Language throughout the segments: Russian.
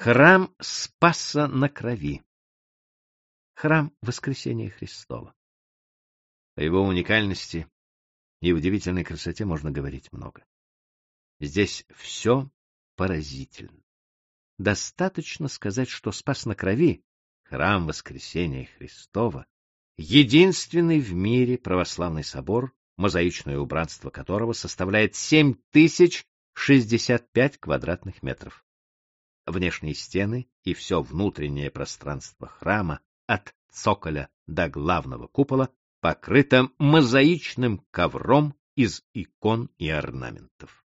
Храм Спаса на крови. Храм Воскресения Христова. О его уникальности и удивительной красоте можно говорить много. Здесь все поразительно. Достаточно сказать, что Спас на крови, храм Воскресения Христова, единственный в мире православный собор, мозаичное убранство которого составляет 7065 квадратных метров внешние стены и все внутреннее пространство храма от цоколя до главного купола покрыто мозаичным ковром из икон и орнаментов.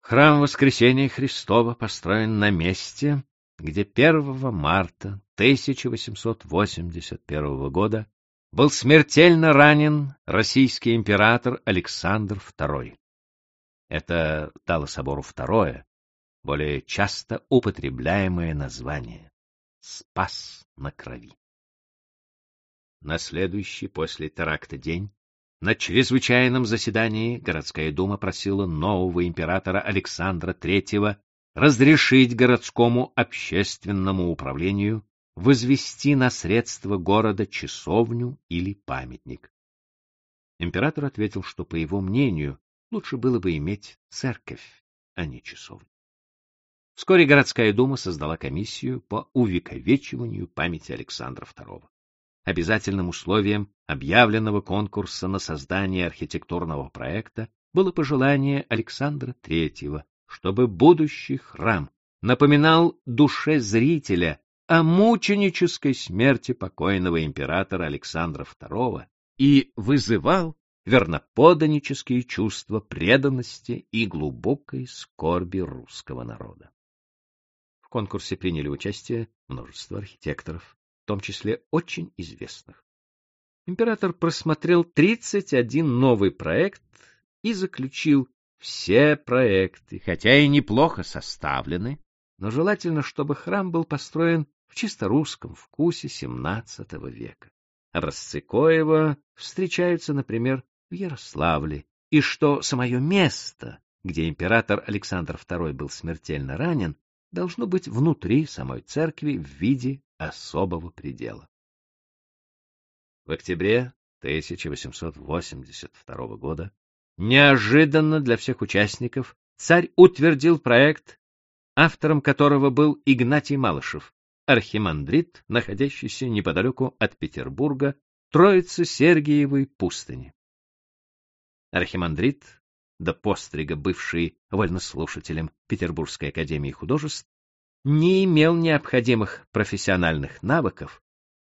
Храм Воскресения Христова построен на месте, где 1 марта 1881 года был смертельно ранен российский император Александр II. Это дало собору второе, более часто употребляемое название — «Спас на крови». На следующий после теракта день на чрезвычайном заседании городская дума просила нового императора Александра III разрешить городскому общественному управлению возвести на средства города часовню или памятник. Император ответил, что, по его мнению, лучше было бы иметь церковь, а не часовню. Вскоре городская дума создала комиссию по увековечиванию памяти Александра II. Обязательным условием объявленного конкурса на создание архитектурного проекта было пожелание Александра III, чтобы будущий храм напоминал душе зрителя о мученической смерти покойного императора Александра II и вызывал верноподанические чувства преданности и глубокой скорби русского народа. В конкурсе приняли участие множество архитекторов, в том числе очень известных. Император просмотрел 31 новый проект и заключил все проекты, хотя и неплохо составлены, но желательно, чтобы храм был построен в чисто русском вкусе XVII века. Образцы Коева встречаются, например, в Ярославле, и что самое место, где император Александр II был смертельно ранен, должно быть внутри самой церкви в виде особого предела. В октябре 1882 года неожиданно для всех участников царь утвердил проект, автором которого был Игнатий Малышев, архимандрит, находящийся неподалеку от Петербурга, Троицы Сергиевой пустыни. Архимандрит до пострига бывший вольнослушателем Петербургской академии художеств, не имел необходимых профессиональных навыков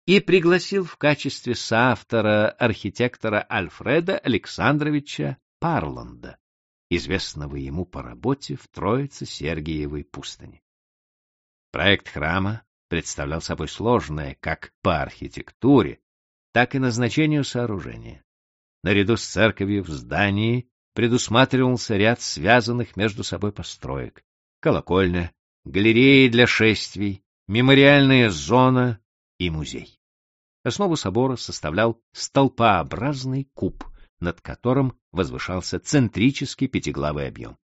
и пригласил в качестве соавтора архитектора Альфреда Александровича Парланда, известного ему по работе в Троице-Сергиевой пустыне. Проект храма представлял собой сложное как по архитектуре, так и назначению сооружения. Наряду с церковью в здании предусматривался ряд связанных между собой построек. Колокольня, галереи для шествий, мемориальная зона и музей. Основу собора составлял столпообразный куб, над которым возвышался центрический пятиглавый объем.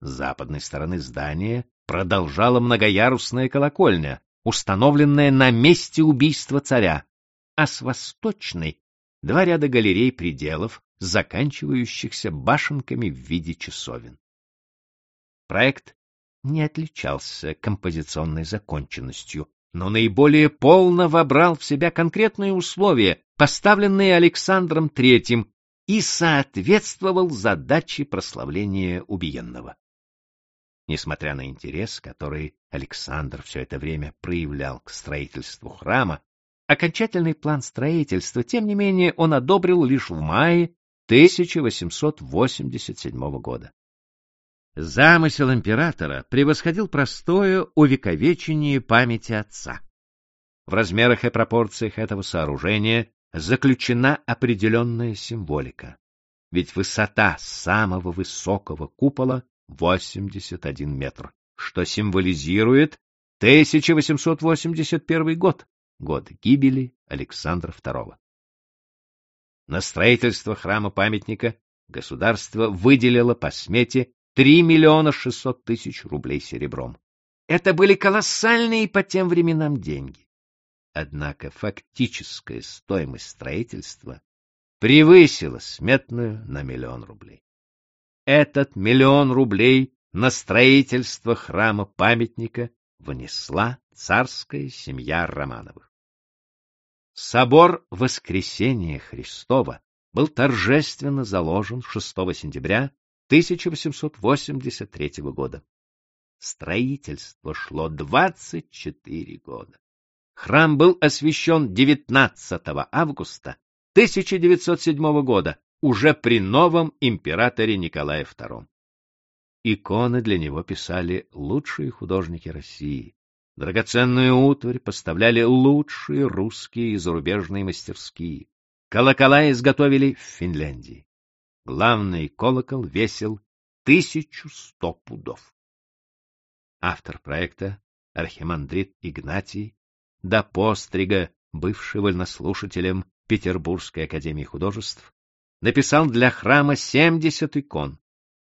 С западной стороны здания продолжала многоярусная колокольня, установленная на месте убийства царя, а с восточной — два ряда галерей-пределов, заканчивающихся башенками в виде часовен. Проект не отличался композиционной законченностью, но наиболее полно вобрал в себя конкретные условия, поставленные Александром III, и соответствовал задаче прославления убиенного. Несмотря на интерес, который Александр все это время проявлял к строительству храма, окончательный план строительства, тем не менее, он одобрил лишь в мае 1887 года. Замысел императора превосходил простое увековечение памяти отца. В размерах и пропорциях этого сооружения заключена определенная символика, ведь высота самого высокого купола 81 метр, что символизирует 1881 год, год гибели Александра II. На строительство храма-памятника государство выделило по смете 3 миллиона 600 тысяч рублей серебром. Это были колоссальные по тем временам деньги. Однако фактическая стоимость строительства превысила сметную на миллион рублей. Этот миллион рублей на строительство храма-памятника внесла царская семья Романовых. Собор Воскресения Христова был торжественно заложен 6 сентября 1883 года. Строительство шло 24 года. Храм был освящен 19 августа 1907 года, уже при новом императоре Николае II. Иконы для него писали лучшие художники России. Драгоценную утварь поставляли лучшие русские и зарубежные мастерские. Колокола изготовили в Финляндии. Главный колокол весил 1100 пудов. Автор проекта, архимандрит Игнатий, до пострига, бывший вольнослушателем Петербургской академии художеств, написал для храма 70 икон.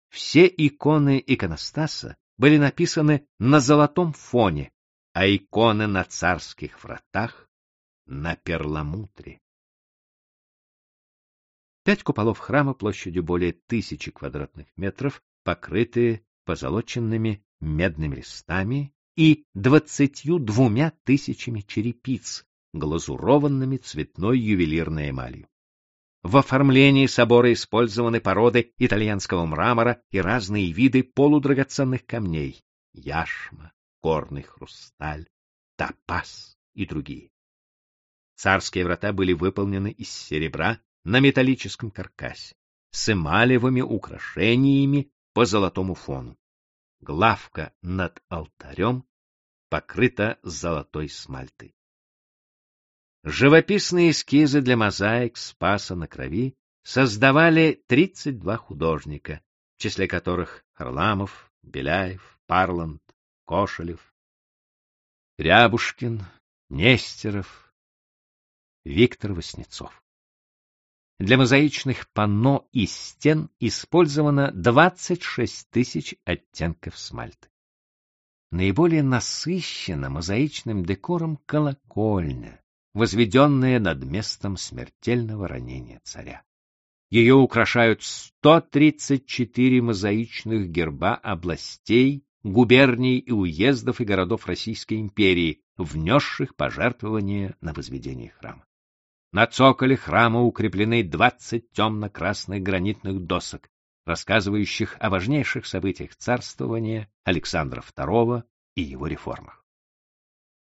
Все иконы иконостаса были написаны на золотом фоне, а иконы на царских вратах на перламутре. Пять куполов храма площадью более тысячи квадратных метров, покрытые позолоченными медными листами и двадцатью двумя тысячами черепиц, глазурованными цветной ювелирной эмалью. В оформлении собора использованы породы итальянского мрамора и разные виды полудрагоценных камней — яшма, горный хрусталь, топаз и другие. Царские врата были выполнены из серебра на металлическом каркасе, с эмалевыми украшениями по золотому фону. Главка над алтарем покрыта золотой смальтой. Живописные эскизы для мозаик Спаса на Крови создавали 32 художника, в числе которых Харламов, Беляев, Парланд, Кошелев, Рябушкин, Нестеров, Виктор Васнецов. Для мозаичных панно и стен использовано 26 тысяч оттенков смальты. Наиболее насыщена мозаичным декором колокольня, возведенная над местом смертельного ранения царя. Ее украшают 134 мозаичных герба областей губерний и уездов и городов Российской империи, внесших пожертвования на возведение храма. На цоколе храма укреплены 20 темно-красных гранитных досок, рассказывающих о важнейших событиях царствования Александра II и его реформах.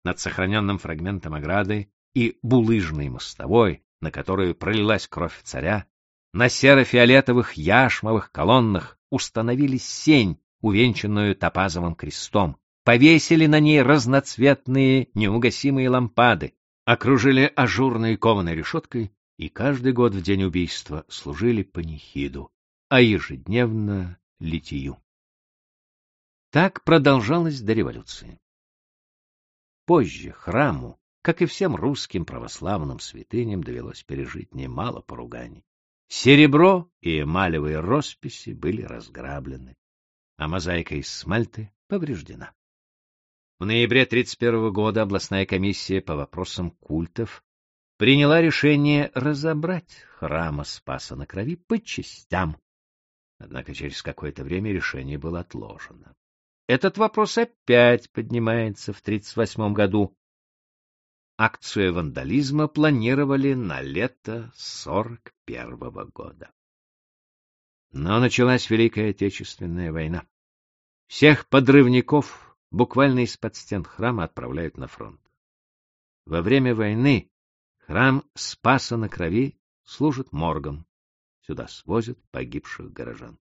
Над сохраненным фрагментом ограды и булыжной мостовой, на которую пролилась кровь царя, на серо-фиолетовых яшмовых колоннах установили сень увенчанную топазовым крестом, повесили на ней разноцветные неугасимые лампады, окружили ажурной кованой решеткой и каждый год в день убийства служили панихиду, а ежедневно — литию. Так продолжалось до революции. Позже храму, как и всем русским православным святыням, довелось пережить немало поруганий. Серебро и эмалевые росписи были разграблены а мозаика из смальты повреждена. В ноябре 1931 года областная комиссия по вопросам культов приняла решение разобрать храма Спаса на Крови по частям. Однако через какое-то время решение было отложено. Этот вопрос опять поднимается в 1938 году. Акцию вандализма планировали на лето 1941 года. Но началась Великая Отечественная война. Всех подрывников буквально из-под стен храма отправляют на фронт. Во время войны храм Спаса на Крови служит моргом. Сюда свозят погибших горожан.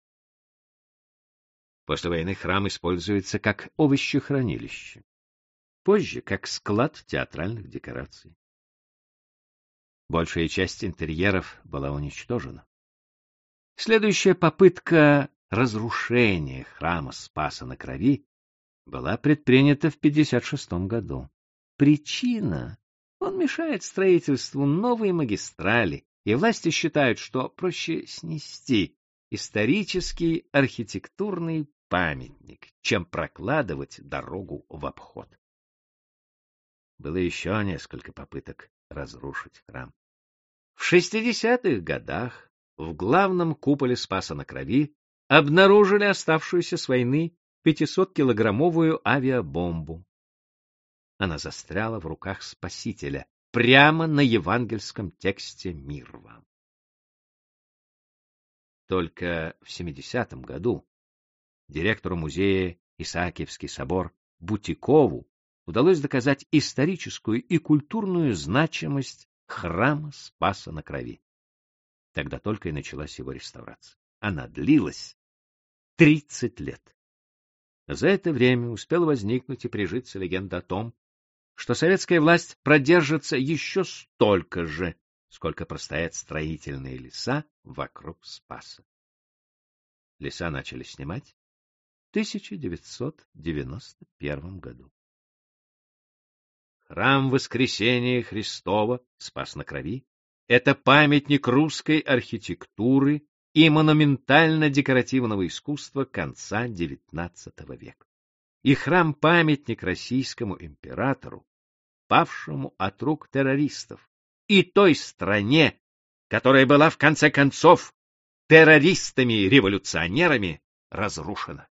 После войны храм используется как овощехранилище. Позже как склад театральных декораций. Большая часть интерьеров была уничтожена. Следующая попытка разрушения храма Спаса на Крови была предпринята в 56 году. Причина — он мешает строительству новой магистрали, и власти считают, что проще снести исторический архитектурный памятник, чем прокладывать дорогу в обход. Было еще несколько попыток разрушить храм. В 60-х годах в главном куполе Спаса на Крови обнаружили оставшуюся с войны 500-килограммовую авиабомбу. Она застряла в руках Спасителя прямо на евангельском тексте «Мир вам». Только в 70-м году директору музея Исаакиевский собор Бутикову удалось доказать историческую и культурную значимость храма Спаса на Крови. Тогда только и началась его реставрация. Она длилась 30 лет. За это время успела возникнуть и прижиться легенда о том, что советская власть продержится еще столько же, сколько простоят строительные леса вокруг Спаса. Леса начали снимать в 1991 году. Храм Воскресения Христова, Спас на Крови, это памятник русской архитектуры и монументально-декоративного искусства конца XIX века. И храм-памятник российскому императору, павшему от рук террористов, и той стране, которая была в конце концов террористами-революционерами разрушена.